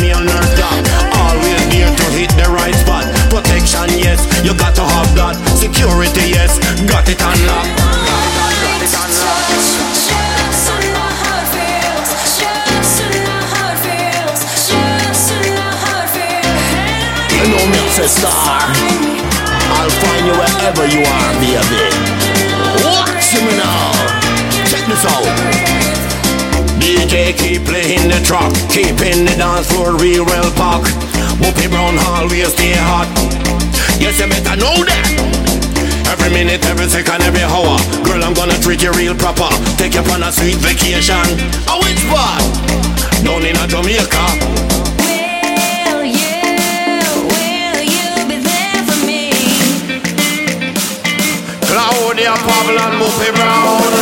me on earth that Always near to hit the right spot. Protection, yes, you got to have that Security, yes, got it unlocked. Got it on lock. You know me star I'll find you wherever you are, baby. Watch me now. Check this out. DJ keep playing the track, keeping the dance floor real well packed. Whoopi Brown always stay hot. Yes, you better know that. Every minute, every second, every hour Girl, I'm gonna treat you real proper Take you on a sweet vacation A which part? Down in a Jamaica Will you, will you be there for me? Claudia Pavle and Whoopi